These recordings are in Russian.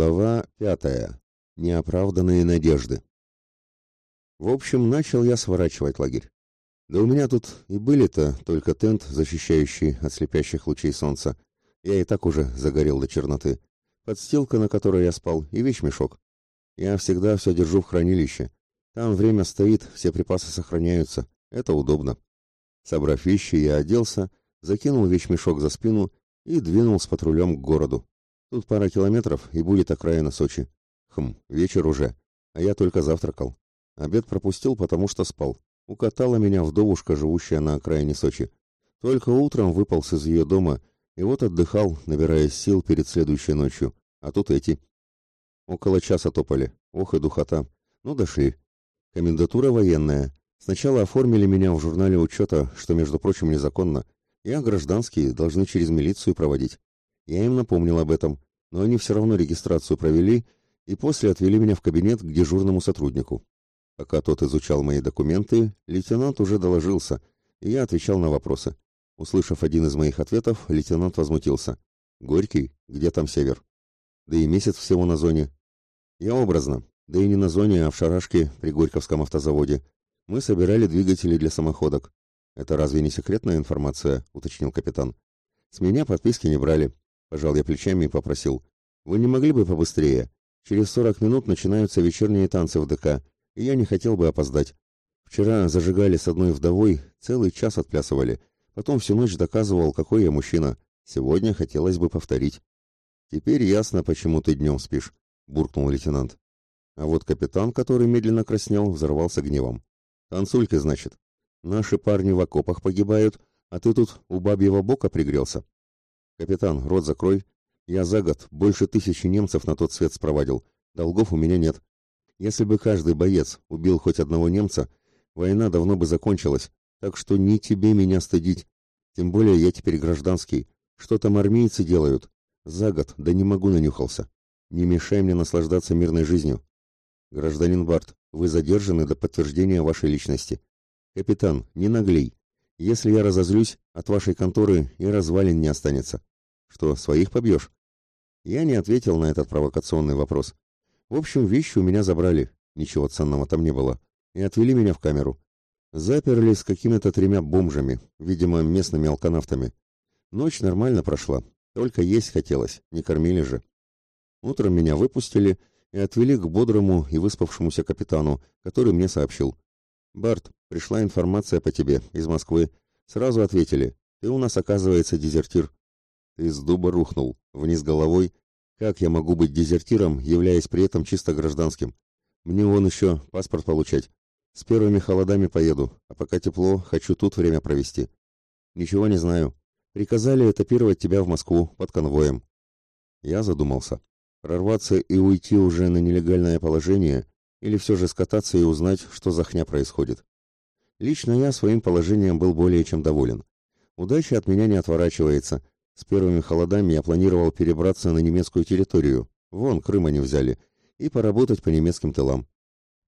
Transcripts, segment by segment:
Глава пятая. Неоправданные надежды. В общем, начал я сворачивать лагерь. Да у меня тут и были-то только тент, защищающий от слепящих лучей солнца. Я и так уже загорел до черноты. Подстилка, на которой я спал, и вещмешок. Я всегда все держу в хранилище. Там время стоит, все припасы сохраняются. Это удобно. Собрав вещи, я оделся, закинул вещмешок за спину и двинул с патрулем к городу. Тут пара километров, и будет окраина Сочи. Хм, вечер уже, а я только завтракал. Обед пропустил, потому что спал. Укатала меня вдовушка, живущая на окраине Сочи. Только утром выполз из ее дома, и вот отдыхал, набираясь сил перед следующей ночью. А тут эти. Около часа топали. Ох и духота. Ну, дошли. Комендатура военная. Сначала оформили меня в журнале учета, что, между прочим, незаконно. Я гражданские должны через милицию проводить. Я им напомнил об этом, но они все равно регистрацию провели и после отвели меня в кабинет к дежурному сотруднику. Пока тот изучал мои документы, лейтенант уже доложился, и я отвечал на вопросы. Услышав один из моих ответов, лейтенант возмутился. «Горький? Где там север?» «Да и месяц всего на зоне». «Я образно. Да и не на зоне, а в шарашке при Горьковском автозаводе. Мы собирали двигатели для самоходок». «Это разве не секретная информация?» — уточнил капитан. «С меня подписки не брали. Пожал я плечами и попросил. «Вы не могли бы побыстрее? Через сорок минут начинаются вечерние танцы в ДК, и я не хотел бы опоздать. Вчера зажигали с одной вдовой, целый час отплясывали. Потом всю ночь доказывал, какой я мужчина. Сегодня хотелось бы повторить». «Теперь ясно, почему ты днем спишь», — буркнул лейтенант. А вот капитан, который медленно краснел, взорвался гневом. «Танцульки, значит. Наши парни в окопах погибают, а ты тут у бабьего бока пригрелся. «Капитан, рот закрой. Я за год больше тысячи немцев на тот свет спровадил. Долгов у меня нет. Если бы каждый боец убил хоть одного немца, война давно бы закончилась, так что не тебе меня стыдить. Тем более я теперь гражданский. Что там армейцы делают? За год, да не могу нанюхался. Не мешай мне наслаждаться мирной жизнью. Гражданин Барт, вы задержаны до подтверждения вашей личности. Капитан, не наглей. Если я разозлюсь, от вашей конторы и развалин не останется. Что, своих побьешь? Я не ответил на этот провокационный вопрос. В общем, вещи у меня забрали, ничего ценного там не было, и отвели меня в камеру. Заперли с какими-то тремя бомжами, видимо, местными алканавтами. Ночь нормально прошла, только есть хотелось, не кормили же. Утром меня выпустили и отвели к бодрому и выспавшемуся капитану, который мне сообщил. «Барт, пришла информация по тебе из Москвы. Сразу ответили. Ты у нас, оказывается, дезертир. С дуба рухнул, вниз головой. Как я могу быть дезертиром, являясь при этом чисто гражданским? Мне вон еще паспорт получать. С первыми холодами поеду, а пока тепло, хочу тут время провести. Ничего не знаю. Приказали этапировать тебя в Москву под конвоем. Я задумался. Прорваться и уйти уже на нелегальное положение или все же скататься и узнать, что за хня происходит. Лично я своим положением был более чем доволен. Удача от меня не отворачивается, с первыми холодами я планировал перебраться на немецкую территорию, вон Крым они взяли, и поработать по немецким тылам.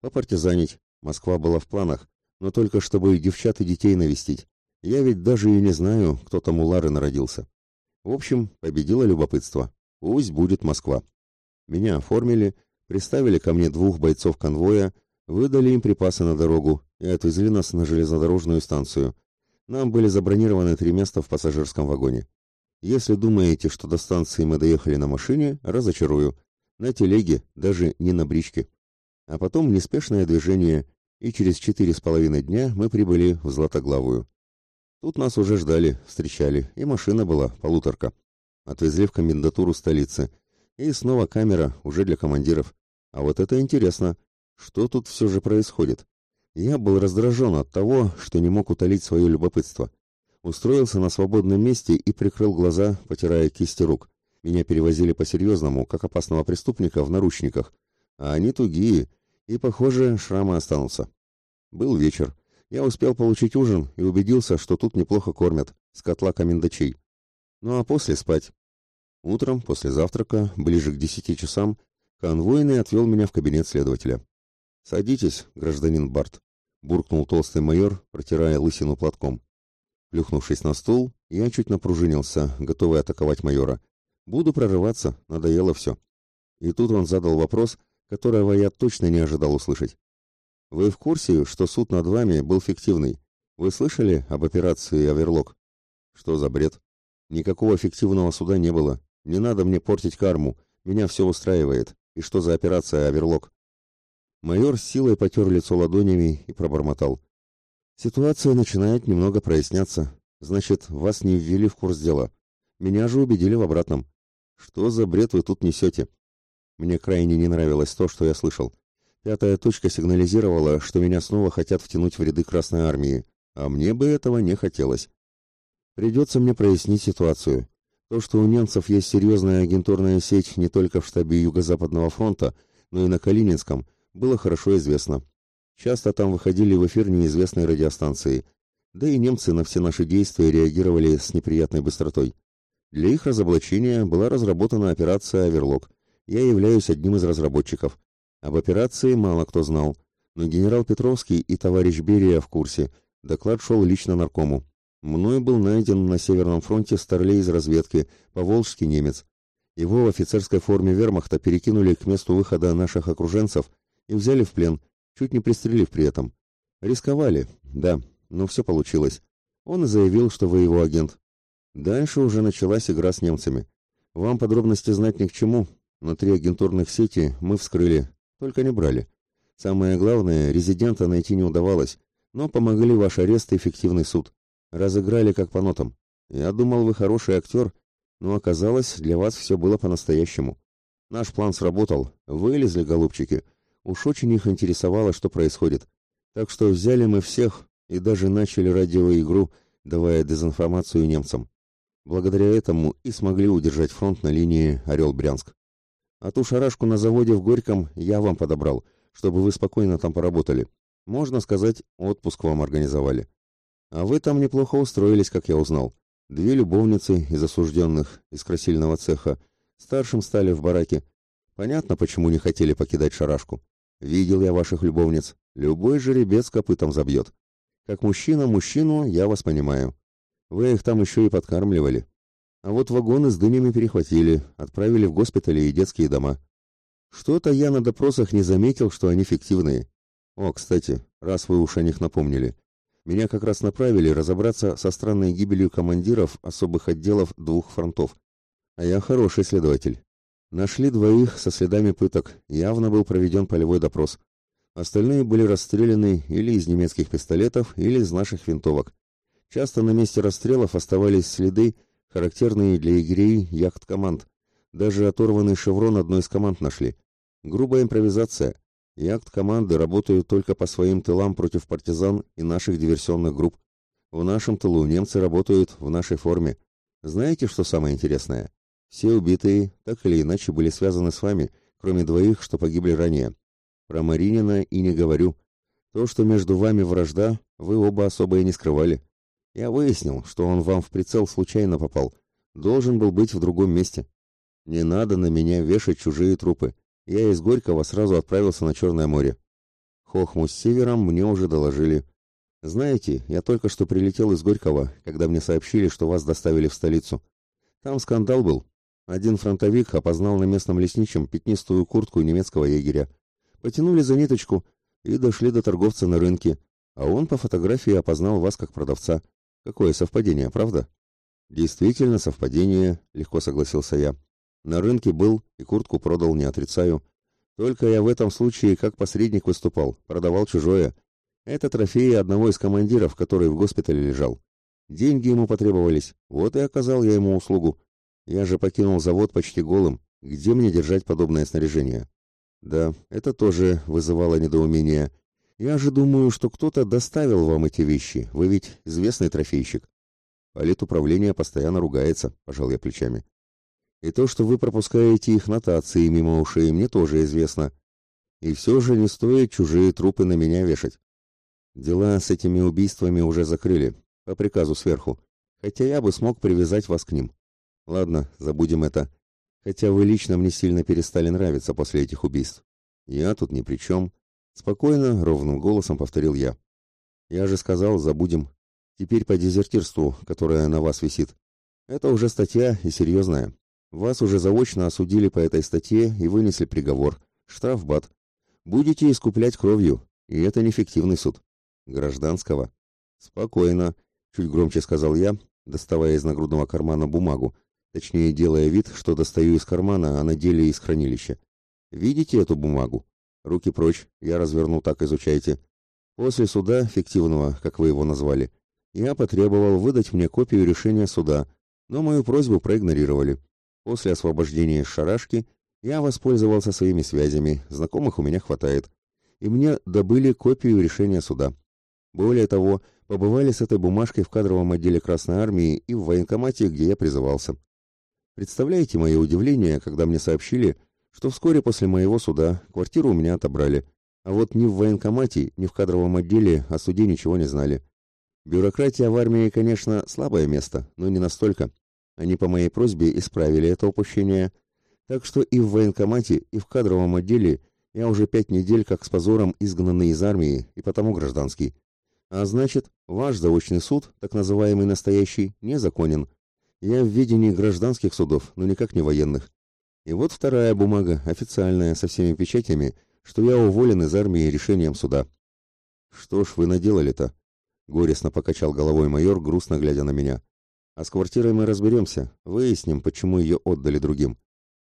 Попартизанить. Москва была в планах, но только чтобы девчат и детей навестить. Я ведь даже и не знаю, кто там у Лары народился. В общем, победило любопытство. Пусть будет Москва. Меня оформили, приставили ко мне двух бойцов конвоя, выдали им припасы на дорогу и отвезли нас на железнодорожную станцию. Нам были забронированы три места в пассажирском вагоне. Если думаете, что до станции мы доехали на машине, разочарую. На телеге, даже не на бричке. А потом неспешное движение, и через четыре с половиной дня мы прибыли в Златоглавую. Тут нас уже ждали, встречали, и машина была, полуторка. Отвезли в комендатуру столицы. И снова камера, уже для командиров. А вот это интересно. Что тут все же происходит? Я был раздражен от того, что не мог утолить свое любопытство устроился на свободном месте и прикрыл глаза, потирая кисти рук. Меня перевозили по-серьезному, как опасного преступника, в наручниках. А они тугие, и, похоже, шрамы останутся. Был вечер. Я успел получить ужин и убедился, что тут неплохо кормят, с котла комендачей. Ну а после спать. Утром, после завтрака, ближе к десяти часам, конвойный отвел меня в кабинет следователя. «Садитесь, гражданин Барт», — буркнул толстый майор, протирая лысину платком. Плюхнувшись на стул, я чуть напружинился, готовый атаковать майора. Буду прорываться, надоело все. И тут он задал вопрос, которого я точно не ожидал услышать. Вы в курсе, что суд над вами был фиктивный? Вы слышали об операции «Оверлок»? Что за бред? Никакого фиктивного суда не было. Не надо мне портить карму. Меня все устраивает. И что за операция «Оверлок»? Майор с силой потер лицо ладонями и пробормотал. Ситуация начинает немного проясняться. Значит, вас не ввели в курс дела. Меня же убедили в обратном. Что за бред вы тут несете? Мне крайне не нравилось то, что я слышал. Пятая точка сигнализировала, что меня снова хотят втянуть в ряды Красной Армии, а мне бы этого не хотелось. Придется мне прояснить ситуацию. То, что у немцев есть серьезная агентурная сеть не только в штабе Юго-Западного фронта, но и на Калининском, было хорошо известно. Часто там выходили в эфир неизвестные радиостанции, да и немцы на все наши действия реагировали с неприятной быстротой. Для их разоблачения была разработана операция «Оверлок». Я являюсь одним из разработчиков. Об операции мало кто знал, но генерал Петровский и товарищ Берия в курсе. Доклад шел лично наркому. Мной был найден на Северном фронте старлей из разведки, поволжский немец. Его в офицерской форме вермахта перекинули к месту выхода наших окруженцев и взяли в плен, чуть не пристрелив при этом. Рисковали, да, но все получилось. Он заявил, что вы его агент. Дальше уже началась игра с немцами. Вам подробности знать ни к чему, но три агентурных сети мы вскрыли, только не брали. Самое главное, резидента найти не удавалось, но помогли ваш арест и эффективный суд. Разыграли как по нотам. Я думал, вы хороший актер, но оказалось, для вас все было по-настоящему. Наш план сработал, вылезли голубчики. Уж очень их интересовало, что происходит. Так что взяли мы всех и даже начали радиоигру, давая дезинформацию немцам. Благодаря этому и смогли удержать фронт на линии Орел-Брянск. А ту шарашку на заводе в Горьком я вам подобрал, чтобы вы спокойно там поработали. Можно сказать, отпуск вам организовали. А вы там неплохо устроились, как я узнал. Две любовницы из осужденных, из красильного цеха, старшим стали в бараке. Понятно, почему не хотели покидать шарашку. Видел я ваших любовниц. Любой жеребец копытом забьет. Как мужчина мужчину, я вас понимаю. Вы их там еще и подкармливали. А вот вагоны с дынями перехватили, отправили в госпитали и детские дома. Что-то я на допросах не заметил, что они фиктивные. О, кстати, раз вы уж о них напомнили. Меня как раз направили разобраться со странной гибелью командиров особых отделов двух фронтов. А я хороший следователь. Нашли двоих со следами пыток, явно был проведен полевой допрос. Остальные были расстреляны или из немецких пистолетов, или из наших винтовок. Часто на месте расстрелов оставались следы, характерные для егерей яхт-команд. Даже оторванный шеврон одной из команд нашли. Грубая импровизация. Яхт-команды работают только по своим тылам против партизан и наших диверсионных групп. В нашем тылу немцы работают в нашей форме. Знаете, что самое интересное? Все убитые, так или иначе, были связаны с вами, кроме двоих, что погибли ранее. Про Маринина и не говорю. То, что между вами вражда, вы оба особо и не скрывали. Я выяснил, что он вам в прицел случайно попал. Должен был быть в другом месте. Не надо на меня вешать чужие трупы. Я из Горького сразу отправился на Черное море. Хохму с севером мне уже доложили. Знаете, я только что прилетел из Горького, когда мне сообщили, что вас доставили в столицу. Там скандал был, один фронтовик опознал на местном лесничем пятнистую куртку немецкого егеря. Потянули за ниточку и дошли до торговца на рынке, а он по фотографии опознал вас как продавца. Какое совпадение, правда? Действительно совпадение, легко согласился я. На рынке был и куртку продал, не отрицаю. Только я в этом случае как посредник выступал, продавал чужое. Это трофеи одного из командиров, который в госпитале лежал. Деньги ему потребовались, вот и оказал я ему услугу. Я же покинул завод почти голым. Где мне держать подобное снаряжение? Да, это тоже вызывало недоумение. Я же думаю, что кто-то доставил вам эти вещи. Вы ведь известный трофейщик. Политуправление постоянно ругается, пожал я плечами. И то, что вы пропускаете их нотации мимо ушей, мне тоже известно. И все же не стоит чужие трупы на меня вешать. Дела с этими убийствами уже закрыли, по приказу сверху, хотя я бы смог привязать вас к ним. Ладно, забудем это. Хотя вы лично мне сильно перестали нравиться после этих убийств. Я тут ни при чем. Спокойно, ровным голосом повторил я. Я же сказал, забудем. Теперь по дезертирству, которое на вас висит. Это уже статья и серьезная. Вас уже заочно осудили по этой статье и вынесли приговор. Штрафбат. Будете искуплять кровью, и это неэффективный суд. Гражданского. Спокойно, чуть громче сказал я, доставая из нагрудного кармана бумагу, точнее делая вид, что достаю из кармана, а на деле из хранилища. Видите эту бумагу? Руки прочь, я разверну так, изучайте. После суда, фиктивного, как вы его назвали, я потребовал выдать мне копию решения суда, но мою просьбу проигнорировали. После освобождения из шарашки я воспользовался своими связями, знакомых у меня хватает, и мне добыли копию решения суда. Более того, побывали с этой бумажкой в кадровом отделе Красной Армии и в военкомате, где я призывался. Представляете мое удивление, когда мне сообщили, что вскоре после моего суда квартиру у меня отобрали, а вот ни в военкомате, ни в кадровом отделе о суде ничего не знали. Бюрократия в армии, конечно, слабое место, но не настолько. Они по моей просьбе исправили это упущение, так что и в военкомате, и в кадровом отделе я уже пять недель как с позором изгнанный из армии и потому гражданский. А значит, ваш заочный суд, так называемый настоящий, незаконен. Я в видении гражданских судов, но никак не военных. И вот вторая бумага, официальная, со всеми печатями, что я уволен из армии решением суда. Что ж вы наделали-то? Горестно покачал головой майор, грустно глядя на меня. А с квартирой мы разберемся, выясним, почему ее отдали другим.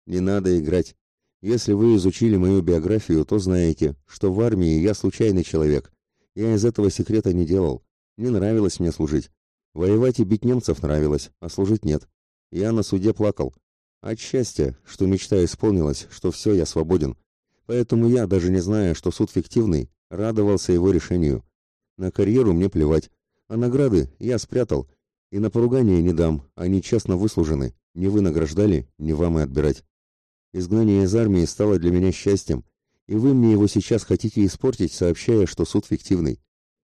Не надо играть. Если вы изучили мою биографию, то знаете, что в армии я случайный человек. Я из этого секрета не делал. Не нравилось мне служить. Воевать и бить немцев нравилось, а служить нет. Я на суде плакал. От счастья, что мечта исполнилась, что все, я свободен. Поэтому я, даже не зная, что суд фиктивный, радовался его решению. На карьеру мне плевать, а награды я спрятал, и на поругание не дам, они честно выслужены, не вы награждали, не вам и отбирать. Изгнание из армии стало для меня счастьем, и вы мне его сейчас хотите испортить, сообщая, что суд фиктивный.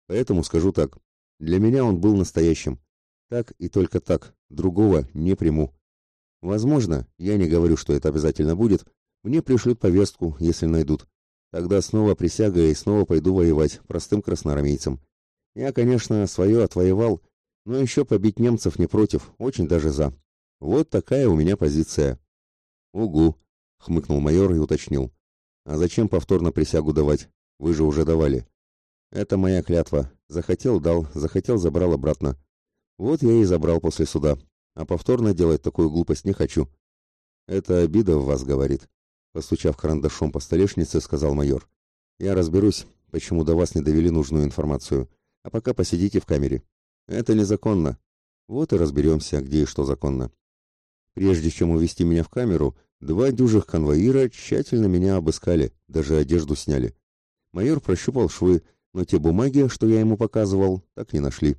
Поэтому скажу так, для меня он был настоящим. Так и только так, другого не приму. Возможно, я не говорю, что это обязательно будет, мне пришлют повестку, если найдут. Тогда снова присяга и снова пойду воевать простым красноармейцем. Я, конечно, свое отвоевал, но еще побить немцев не против, очень даже за. Вот такая у меня позиция. Угу, хмыкнул майор и уточнил. А зачем повторно присягу давать? Вы же уже давали. Это моя клятва. Захотел дал, захотел забрал обратно. Вот я и забрал после суда. А повторно делать такую глупость не хочу. Это обида в вас говорит. Постучав карандашом по столешнице, сказал майор. «Я разберусь, почему до вас не довели нужную информацию. А пока посидите в камере. Это незаконно. Вот и разберемся, где и что законно». Прежде чем увести меня в камеру, два дюжих конвоира тщательно меня обыскали, даже одежду сняли. Майор прощупал швы, но те бумаги, что я ему показывал, так не нашли.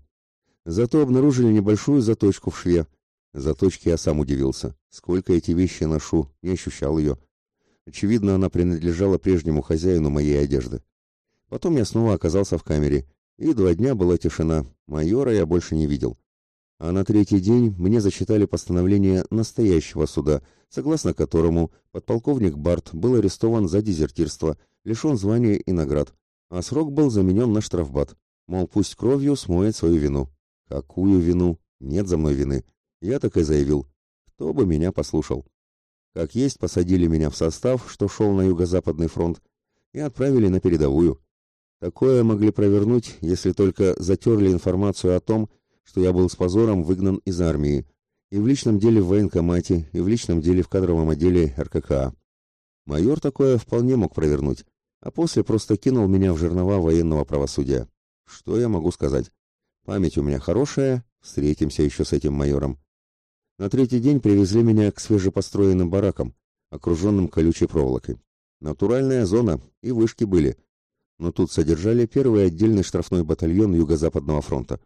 Зато обнаружили небольшую заточку в шве. Заточки я сам удивился. Сколько эти вещи ношу, не ощущал ее. Очевидно, она принадлежала прежнему хозяину моей одежды. Потом я снова оказался в камере, и два дня была тишина, майора я больше не видел. А на третий день мне зачитали постановление настоящего суда, согласно которому подполковник Барт был арестован за дезертирство, лишен звания и наград, а срок был заменен на штрафбат. Мол, пусть кровью смоет свою вину. Какую вину? Нет за мной вины. Я так и заявил. Кто бы меня послушал? Как есть, посадили меня в состав, что шел на юго-западный фронт, и отправили на передовую. Такое могли провернуть, если только затерли информацию о том, что я был с позором выгнан из армии, и в личном деле в военкомате, и в личном деле в кадровом отделе РККА. Майор такое вполне мог провернуть, а после просто кинул меня в жернова военного правосудия. Что я могу сказать? Память у меня хорошая, встретимся еще с этим майором. На третий день привезли меня к свежепостроенным баракам, окруженным колючей проволокой. Натуральная зона, и вышки были. Но тут содержали первый отдельный штрафной батальон Юго-Западного фронта.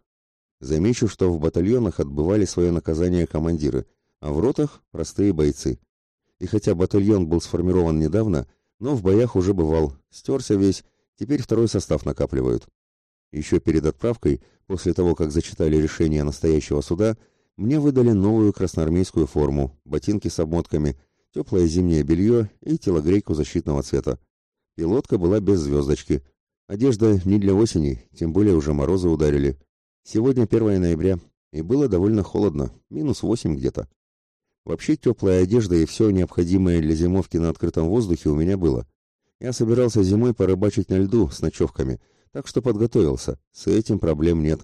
Замечу, что в батальонах отбывали свое наказание командиры, а в ротах – простые бойцы. И хотя батальон был сформирован недавно, но в боях уже бывал, стерся весь, теперь второй состав накапливают. Еще перед отправкой, после того, как зачитали решение настоящего суда, мне выдали новую красноармейскую форму, ботинки с обмотками, теплое зимнее белье и телогрейку защитного цвета. Пилотка была без звездочки. Одежда не для осени, тем более уже морозы ударили. Сегодня 1 ноября, и было довольно холодно, минус 8 где-то. Вообще теплая одежда и все необходимое для зимовки на открытом воздухе у меня было. Я собирался зимой порыбачить на льду с ночевками, так что подготовился, с этим проблем нет.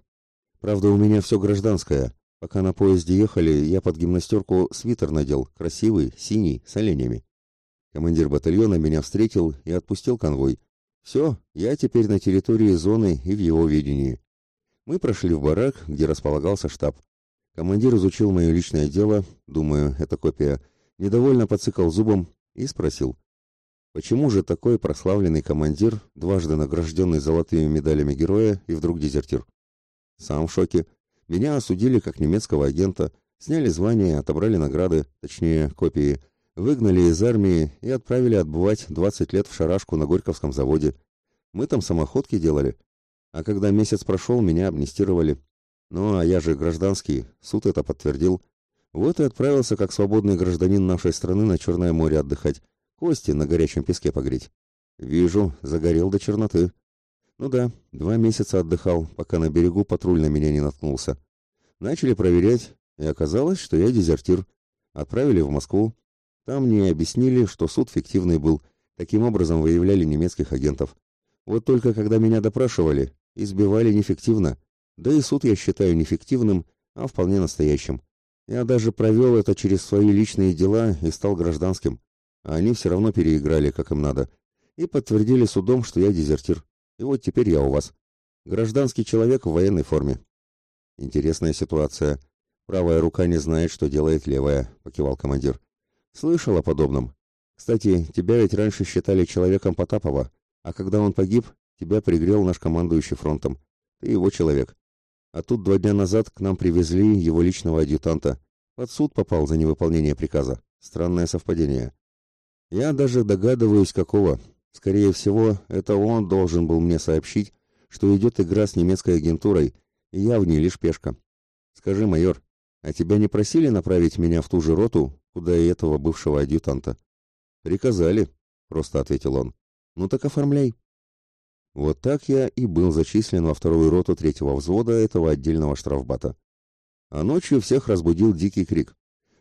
Правда, у меня все гражданское. Пока на поезде ехали, я под гимнастерку свитер надел, красивый, синий, с оленями. Командир батальона меня встретил и отпустил конвой. Все, я теперь на территории зоны и в его видении. Мы прошли в барак, где располагался штаб. Командир изучил мое личное дело, думаю, это копия, недовольно подцикал зубом и спросил. Почему же такой прославленный командир, дважды награжденный золотыми медалями героя, и вдруг дезертир? Сам в шоке. Меня осудили как немецкого агента, сняли звание, отобрали награды, точнее, копии, выгнали из армии и отправили отбывать 20 лет в шарашку на Горьковском заводе. Мы там самоходки делали. А когда месяц прошел, меня амнистировали. Ну, а я же гражданский, суд это подтвердил. Вот и отправился как свободный гражданин нашей страны на Черное море отдыхать Кости на горячем песке погреть. Вижу, загорел до черноты. Ну да, два месяца отдыхал, пока на берегу патруль на меня не наткнулся. Начали проверять, и оказалось, что я дезертир. Отправили в Москву. Там мне объяснили, что суд фиктивный был. Таким образом выявляли немецких агентов. Вот только когда меня допрашивали, избивали нефиктивно. Да и суд я считаю нефиктивным, а вполне настоящим. Я даже провел это через свои личные дела и стал гражданским а они все равно переиграли, как им надо, и подтвердили судом, что я дезертир. И вот теперь я у вас. Гражданский человек в военной форме. Интересная ситуация. Правая рука не знает, что делает левая, покивал командир. Слышал о подобном. Кстати, тебя ведь раньше считали человеком Потапова, а когда он погиб, тебя пригрел наш командующий фронтом. Ты его человек. А тут два дня назад к нам привезли его личного адъютанта. Под суд попал за невыполнение приказа. Странное совпадение. Я даже догадываюсь, какого. Скорее всего, это он должен был мне сообщить, что идет игра с немецкой агентурой, и я в ней лишь пешка. Скажи, майор, а тебя не просили направить меня в ту же роту, куда и этого бывшего адъютанта? Приказали, просто ответил он. Ну так оформляй. Вот так я и был зачислен во вторую роту третьего взвода этого отдельного штрафбата. А ночью всех разбудил дикий крик.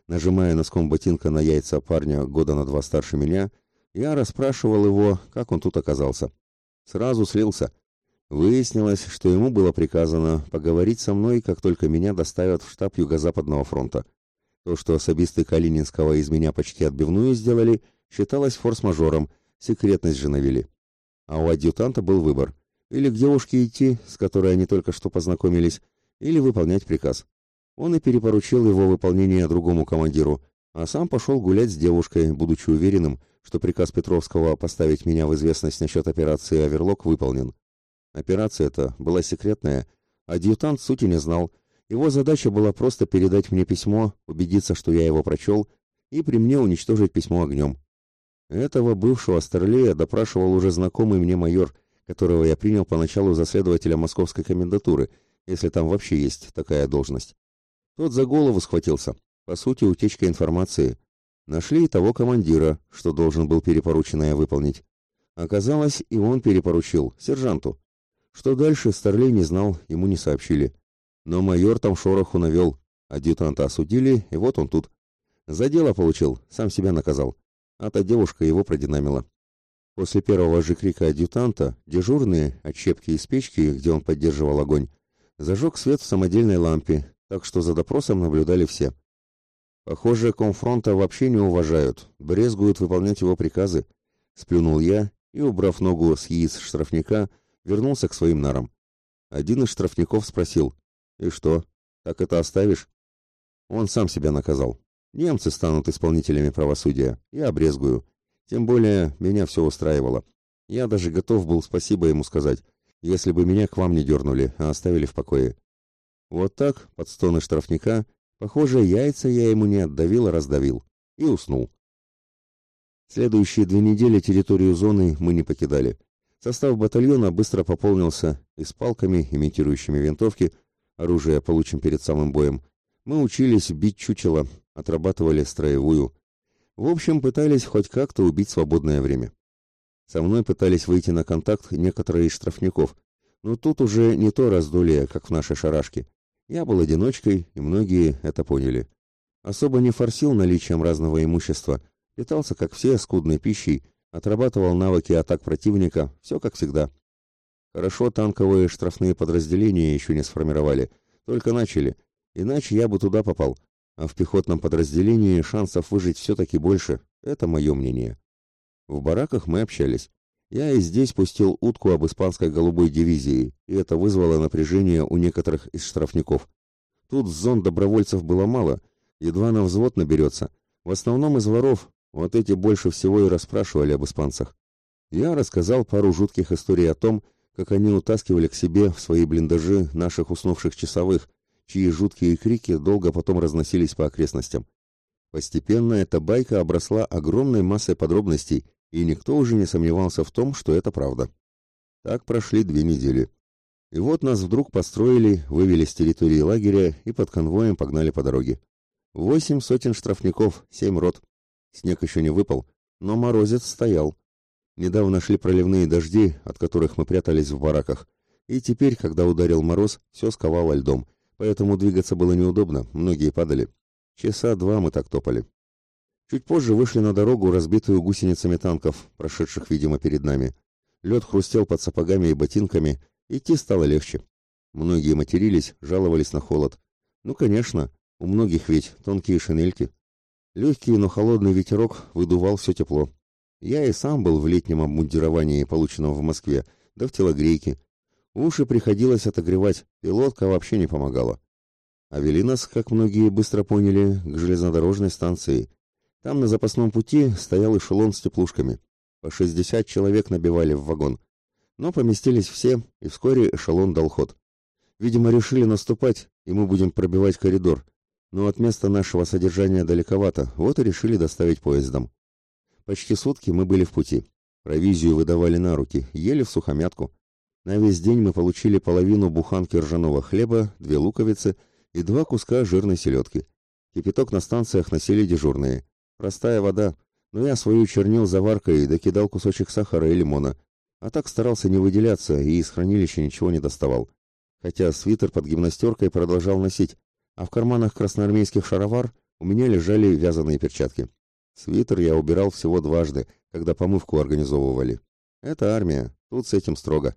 Нажимая носком ботинка на яйца парня года на два старше меня, я расспрашивал его, как он тут оказался. Сразу слился. Выяснилось, что ему было приказано поговорить со мной, как только меня доставят в штаб Юго-Западного фронта. То, что особисты Калининского из меня почти отбивную сделали, считалось форс-мажором, секретность же навели. А у адъютанта был выбор. Или к девушке идти, с которой они только что познакомились, или выполнять приказ. Он и перепоручил его выполнение другому командиру, а сам пошел гулять с девушкой, будучи уверенным, что приказ Петровского поставить меня в известность насчет операции «Оверлок» выполнен. Операция эта была секретная, адъютант сути не знал. Его задача была просто передать мне письмо, убедиться, что я его прочел, и при мне уничтожить письмо огнем. Этого бывшего старлея допрашивал уже знакомый мне майор, которого я принял поначалу за следователя московской комендатуры, если там вообще есть такая должность. Тот за голову схватился. По сути, утечка информации. Нашли и того командира, что должен был перепорученное выполнить. Оказалось, и он перепоручил, сержанту. Что дальше, Старлей не знал, ему не сообщили. Но майор там шороху навел. Адъютанта осудили, и вот он тут. За дело получил, сам себя наказал. А та девушка его продинамила. После первого же крика адъютанта дежурные, от щепки из печки, где он поддерживал огонь, зажег свет в самодельной лампе так что за допросом наблюдали все. Похоже, комфронта вообще не уважают, брезгуют выполнять его приказы. Сплюнул я и, убрав ногу с яиц штрафника, вернулся к своим нарам. Один из штрафников спросил, «И что, так это оставишь?» Он сам себя наказал. Немцы станут исполнителями правосудия, я обрезгую. Тем более, меня все устраивало. Я даже готов был спасибо ему сказать, если бы меня к вам не дернули, а оставили в покое. Вот так, под стоны штрафника, похоже, яйца я ему не отдавил, а раздавил. И уснул. Следующие две недели территорию зоны мы не покидали. Состав батальона быстро пополнился и с палками, имитирующими винтовки, оружие получим перед самым боем. Мы учились бить чучело, отрабатывали строевую. В общем, пытались хоть как-то убить свободное время. Со мной пытались выйти на контакт некоторые из штрафников, но тут уже не то раздолье, как в нашей шарашке. Я был одиночкой, и многие это поняли. Особо не форсил наличием разного имущества, питался, как все, скудной пищей, отрабатывал навыки атак противника, все как всегда. Хорошо танковые штрафные подразделения еще не сформировали, только начали, иначе я бы туда попал, а в пехотном подразделении шансов выжить все-таки больше, это мое мнение. В бараках мы общались. Я и здесь пустил утку об испанской голубой дивизии, и это вызвало напряжение у некоторых из штрафников. Тут зон добровольцев было мало, едва на взвод наберется. В основном из воров, вот эти больше всего и расспрашивали об испанцах. Я рассказал пару жутких историй о том, как они утаскивали к себе в свои блиндажи наших уснувших часовых, чьи жуткие крики долго потом разносились по окрестностям. Постепенно эта байка обросла огромной массой подробностей, и никто уже не сомневался в том, что это правда. Так прошли две недели. И вот нас вдруг построили, вывели с территории лагеря и под конвоем погнали по дороге. Восемь сотен штрафников, семь рот. Снег еще не выпал, но морозец стоял. Недавно шли проливные дожди, от которых мы прятались в бараках. И теперь, когда ударил мороз, все сковало льдом, поэтому двигаться было неудобно, многие падали. Часа два мы так топали. Чуть позже вышли на дорогу, разбитую гусеницами танков, прошедших, видимо, перед нами. Лед хрустел под сапогами и ботинками, идти стало легче. Многие матерились, жаловались на холод. Ну, конечно, у многих ведь тонкие шинельки. Легкий, но холодный ветерок выдувал все тепло. Я и сам был в летнем обмундировании, полученном в Москве, да в телогрейке. Уши приходилось отогревать, пилотка вообще не помогала. А вели нас, как многие быстро поняли, к железнодорожной станции. Там на запасном пути стоял эшелон с теплушками. По 60 человек набивали в вагон. Но поместились все, и вскоре эшелон дал ход. Видимо, решили наступать, и мы будем пробивать коридор. Но от места нашего содержания далековато, вот и решили доставить поездом. Почти сутки мы были в пути. Провизию выдавали на руки, ели в сухомятку. На весь день мы получили половину буханки ржаного хлеба, две луковицы и два куска жирной селедки. Кипяток на станциях носили дежурные. Простая вода, но я свою чернил заваркой докидал кусочек сахара и лимона. А так старался не выделяться и из хранилища ничего не доставал. Хотя свитер под гимнастеркой продолжал носить, а в карманах красноармейских шаровар у меня лежали вязаные перчатки. Свитер я убирал всего дважды, когда помывку организовывали. Это армия, тут с этим строго.